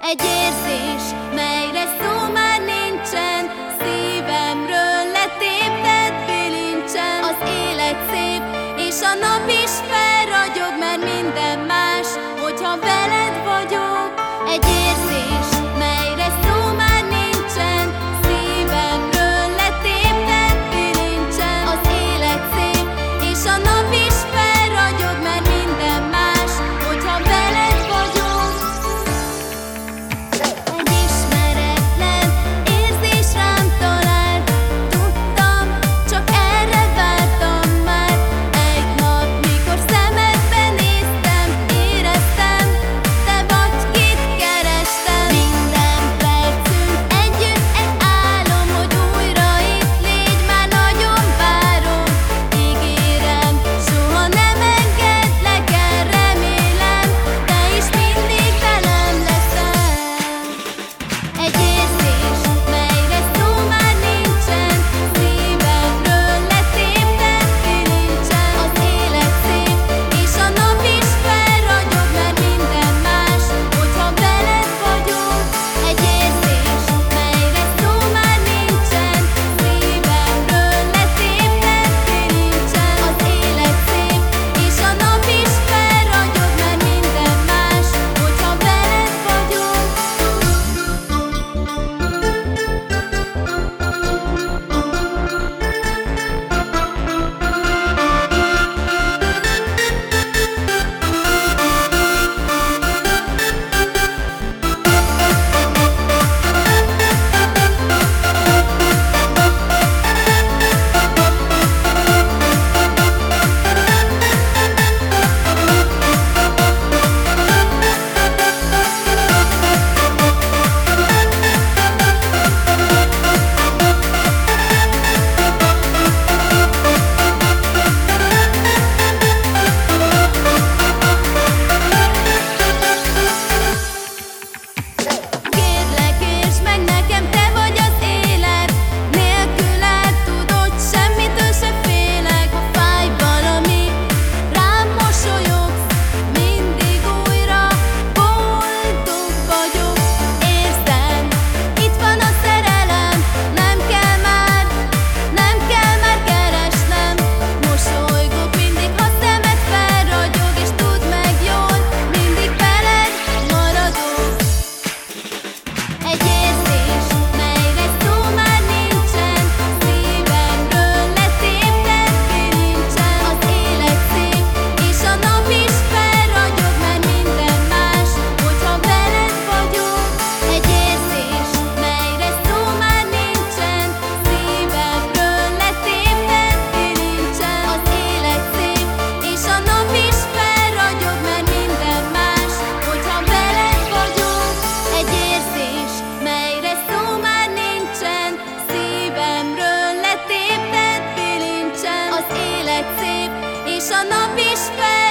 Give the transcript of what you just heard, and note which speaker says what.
Speaker 1: Egy érzés, melyre σαν να πεις πέρα